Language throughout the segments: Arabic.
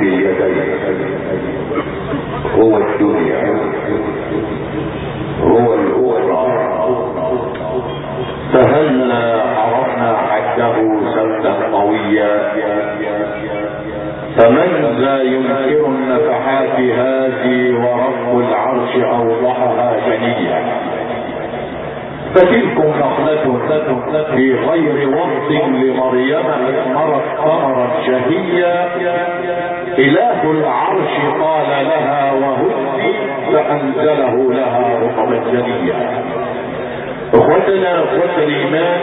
في يديه هو الدنيا هو الأخرى فهلا عرفنا حده سدا قويا فمن ذا ينكر النفحات هذه ورب العرش اوضحها جنيا فتلكم نخلة في غير وقت لمريم اثمرت ثمرا شهيا إله العرش قال لها وهزي فأنزله لها رطبا جنيا أخوتنا أخوة الإيمان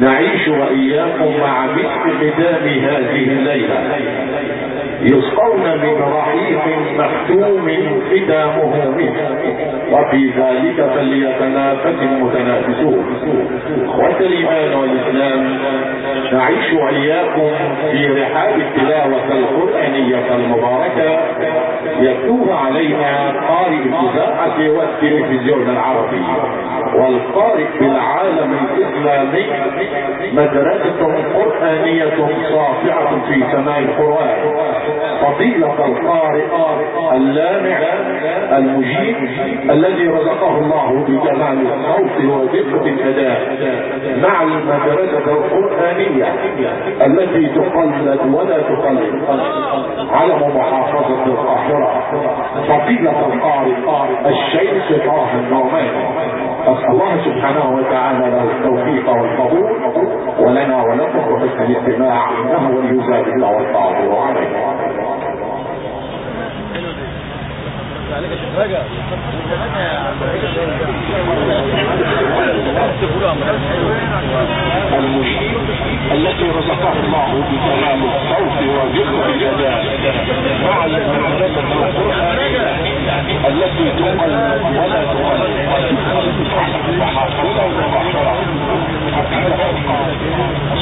نعيش وإياكم مع مثل ختام هذه الليلة. يسقون من رحيق مختوم ختامه منه. وفي ذلك فليتنافس المتنافسون. أخوة الإيمان والإسلام نعيش وإياكم في رحاب التلاوة القرآنية المباركة. يتوب علينا قارئ الإذاعة والتلفزيون العربي والقارئ في العالم الإسلامي مدرسة قرآنية صافعة في سماع القرآن. فضيلة القارئ اللامع المجيب الذي رزقه الله بجمال الصوت ودقة الأداء مع المدرسة القرآنية التي تقلد ولا تقلد علم محافظة القاهرة. فضيلة القارئ الشيخ طه النعماني أسأل الله سبحانه وتعالى له التوفيق والقبول ولنا ولكم وحسن الاستماع إنه ولي ذلك والقادر عليه. التي رزقه الله بكلام الصوت وذكر الاداء مع المدرسة القرانيه التي تقلد ولا تقلد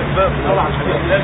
كده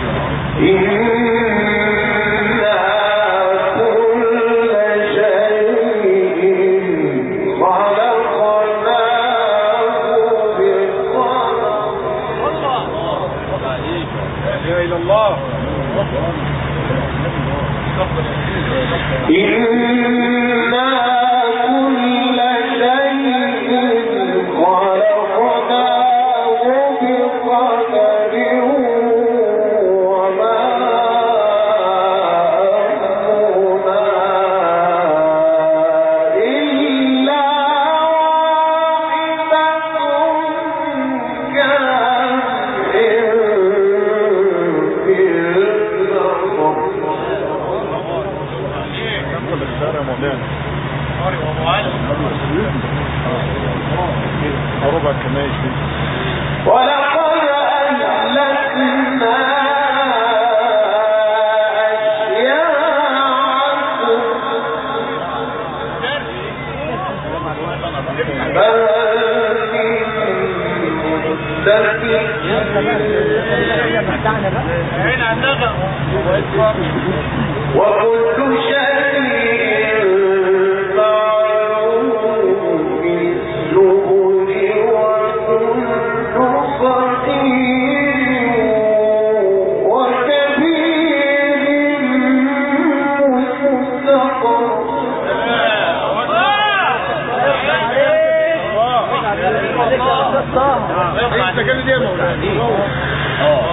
ربع كمان ولقد أهلكنا وكل شيء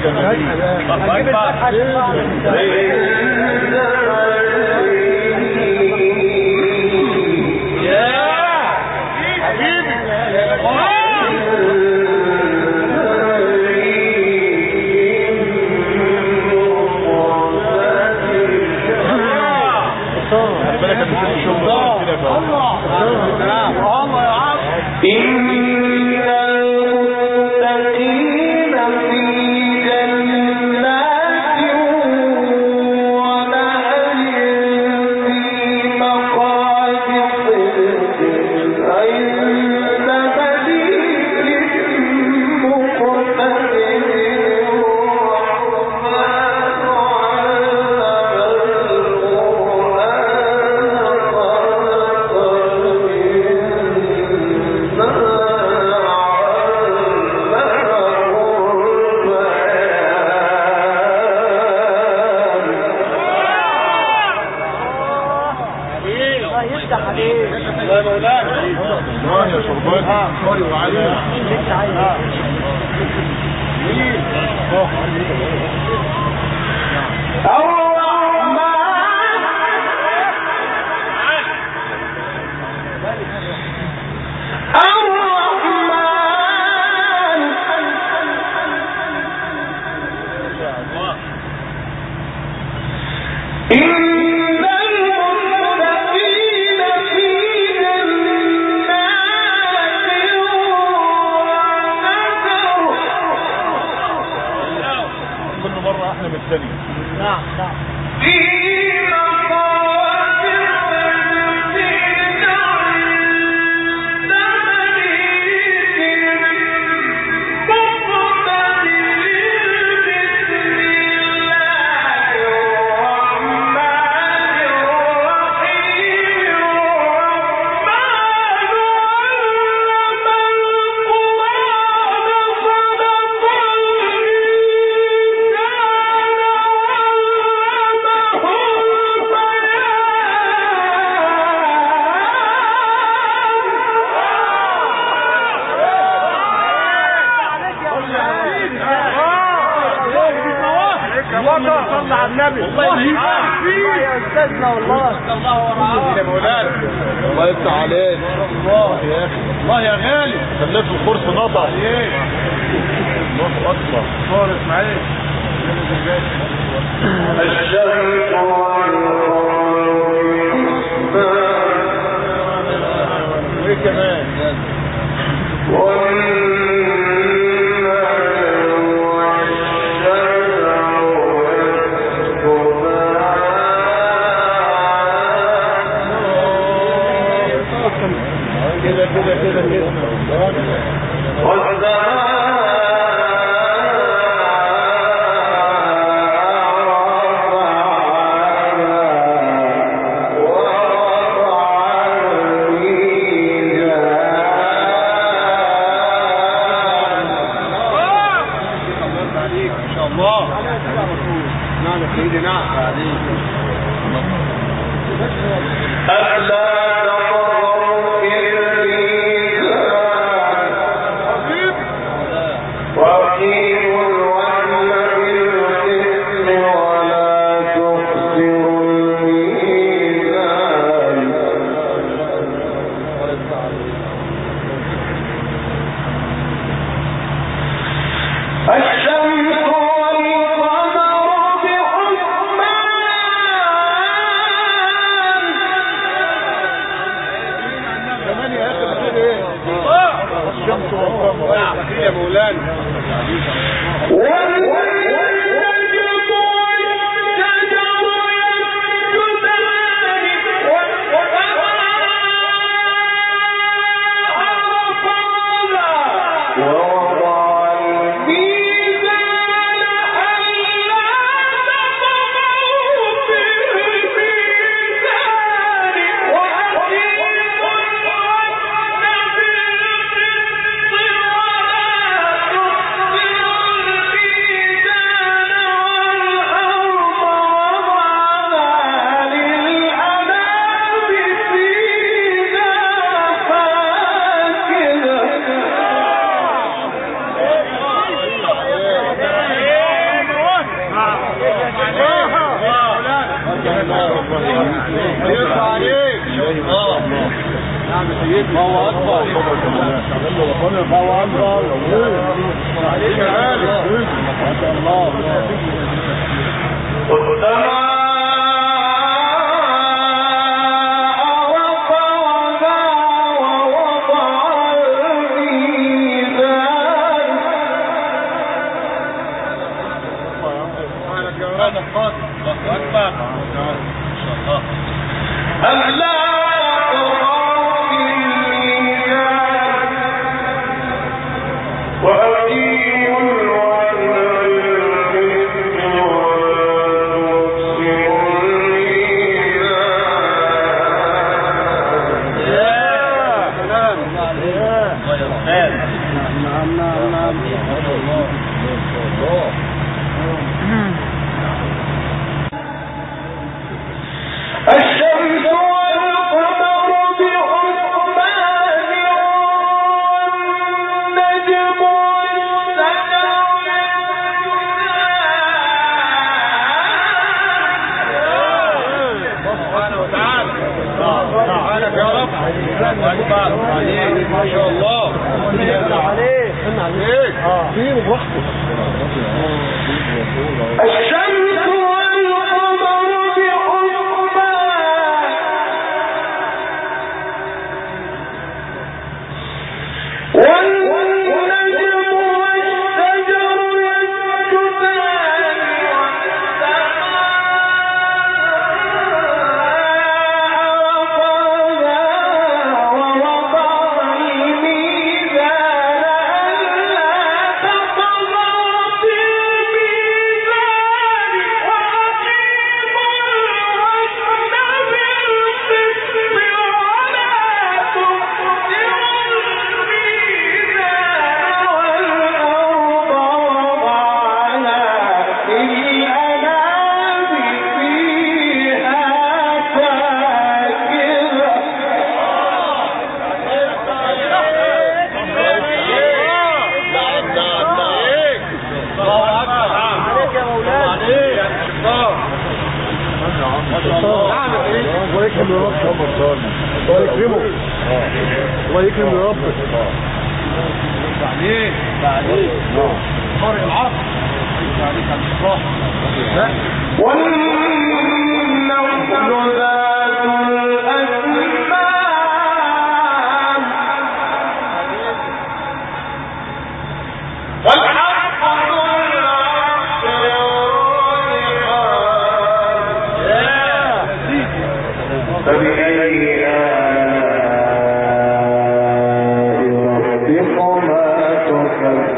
الله الله يا عم الله يا عم والله يا استاذنا والله الله. يا مولانا. الله اكبر ما شاء الله.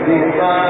تكذبان؟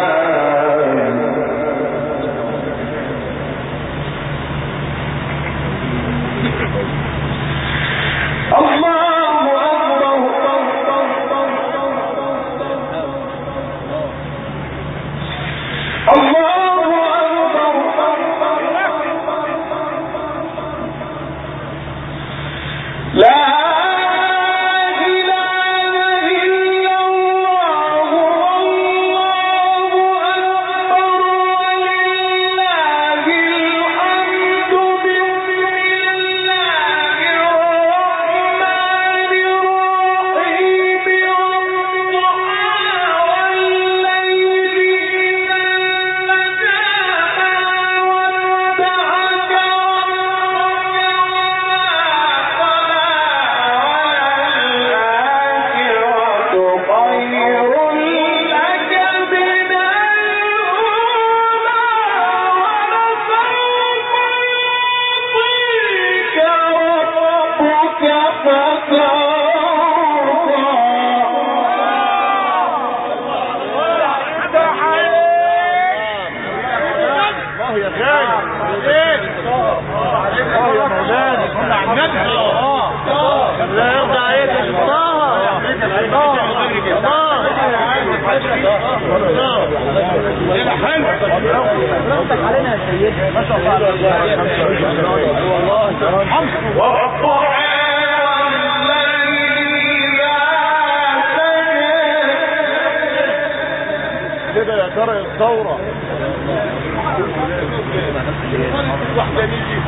وحدانية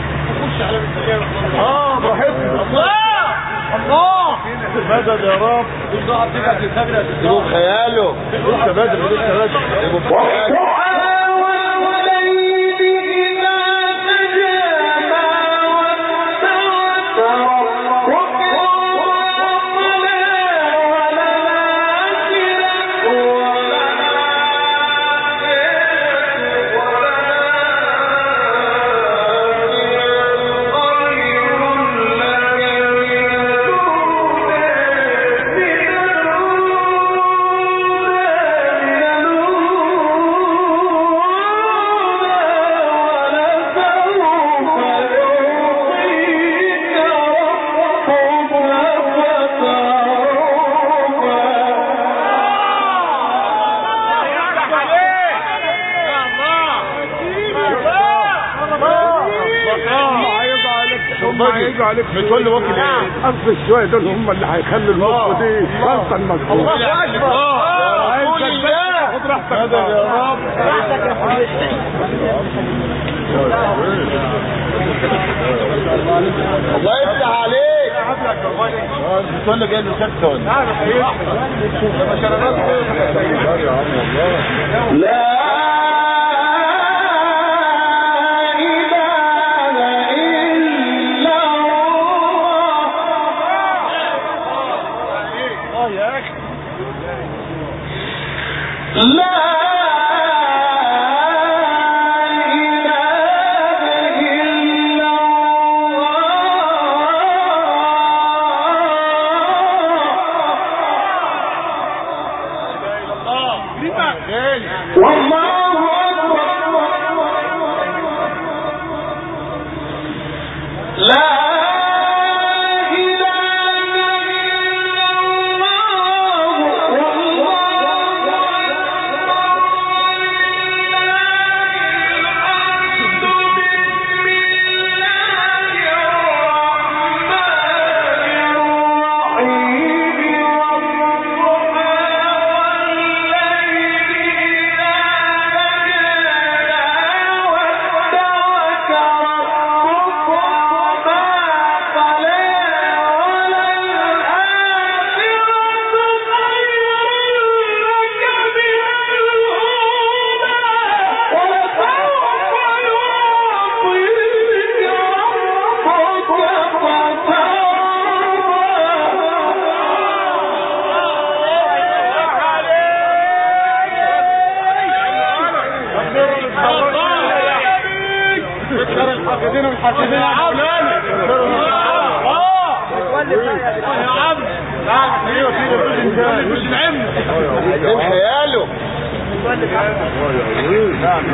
وخش على بسم الله آه براحتك. الله! الله مدد يا رب. والضحى بتبعت للثابت يا خياله لسه بدري لسه بدري والله متولي وكيل. آه. اصل الشويه دول هم اللي هيخلوا المصر دي. غلطه المسؤول الله أكبر. آه. خد راحتك. يا رب. آه. راحتك يا حبيبي الله يفتح عليك. كل جاي لا. والله يا عبد آه يا عبد لا أيوه كده مش العلم خياله نعم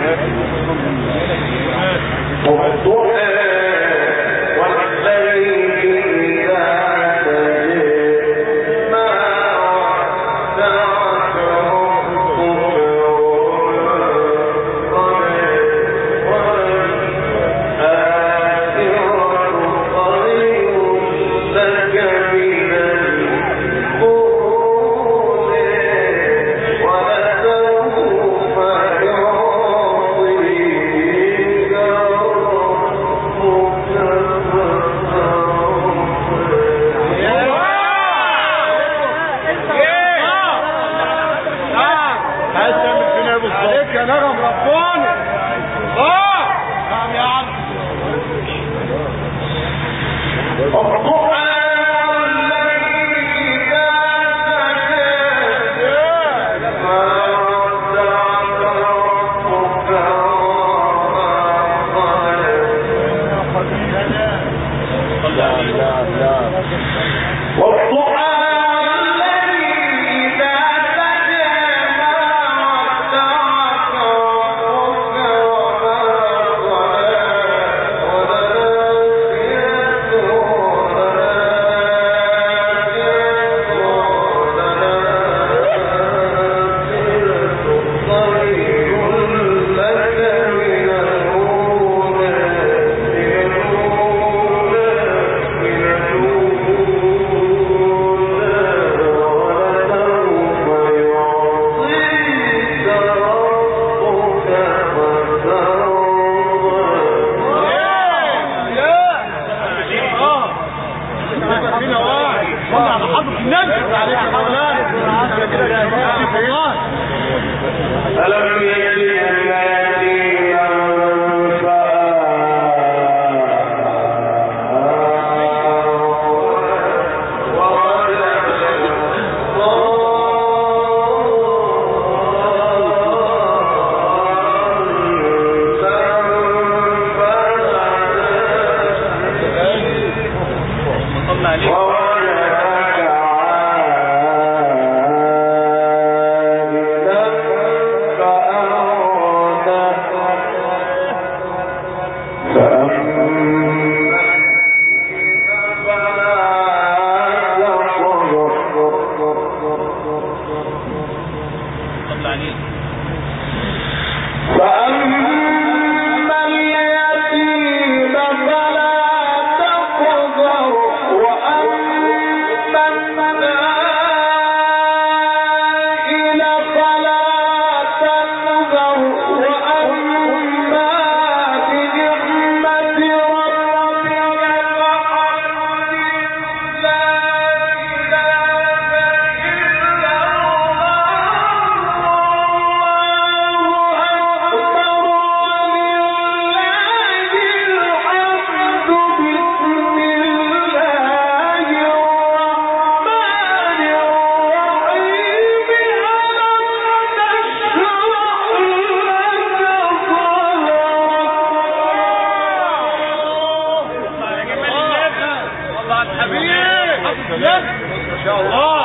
شاء الله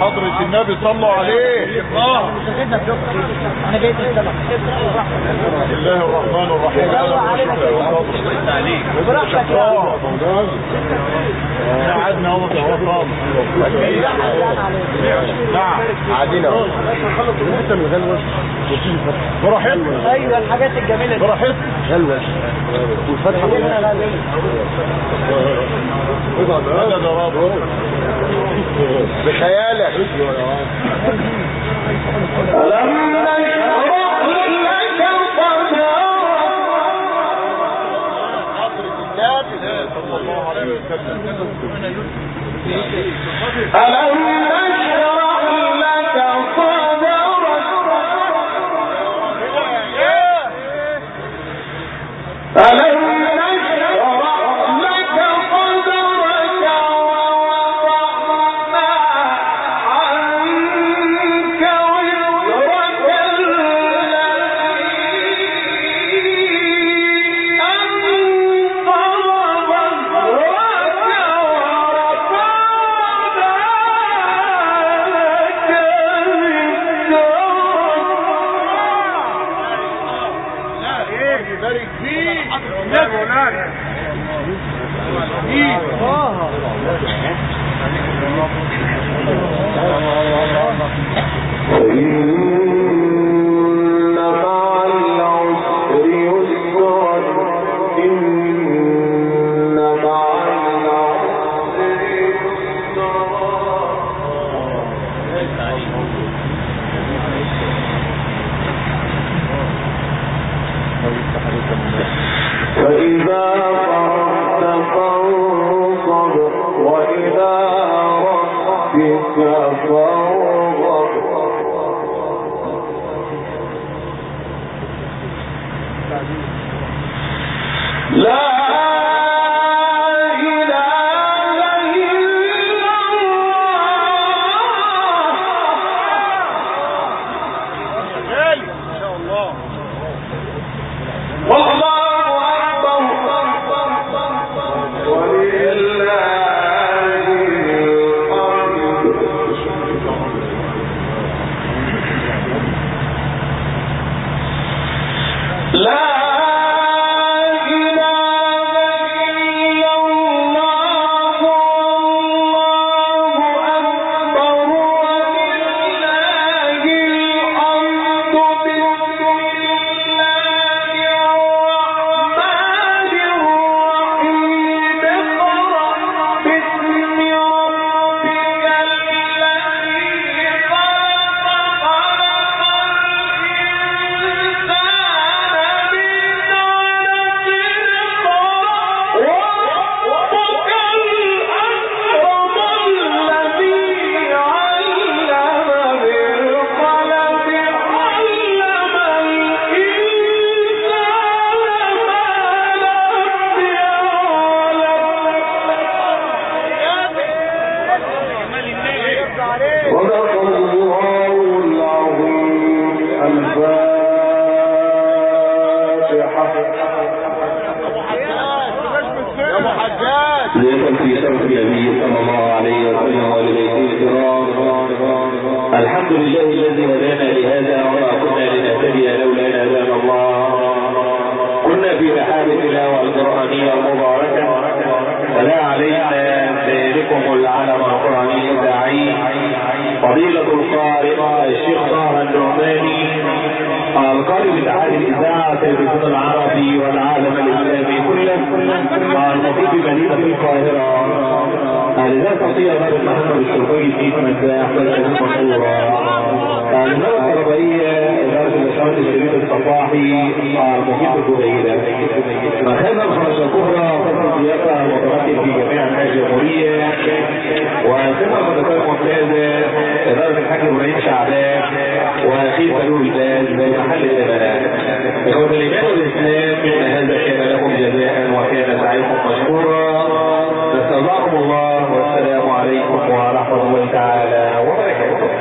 حضرة النبي صلوا عليه الله بسم الله الرحمن الرحيم. قعدنا اهو يا وطن نعم قاعدين اهو من غلوش براحتنا أيوه الحاجات الجميلة دي. براحتنا غلوش والفتحة يا رب بخيالك ألم نشرح لك صدرك صلى الله عليه وسلم ألم نشرح لك صدرك فإذا فرغت فانصب رحاب التلاوه القرانيه المباركة. ولا علينا ذلكم العلم القرآني الداعي. فضيلة القارئ الشيخ طه النعماني القارئ بتعالي الإذاعة التلفزيون العربي والعالم الإسلامي كله المطيب بمدينة القاهرة. لذلك قصيدة باب محمد الشرقي في مداح والأجل مشهورة المنارة الربائية إدارة الإشارة الشريف الصفاحي المحيط الجبيلة مخازن الخرج الكبرى قسم الضيافة المتمكن في جميع أنحاء الجمهورية. وسنة المدرسة الممتازة إدارة الحاج إبراهيم شعبان وأخيه فلول الباز محل الإمانات إخوة هذا كان لكم جزاء وكان سعيكم مشكورا. نستودعكم الله والسلام عليكم ورحمة الله تعالى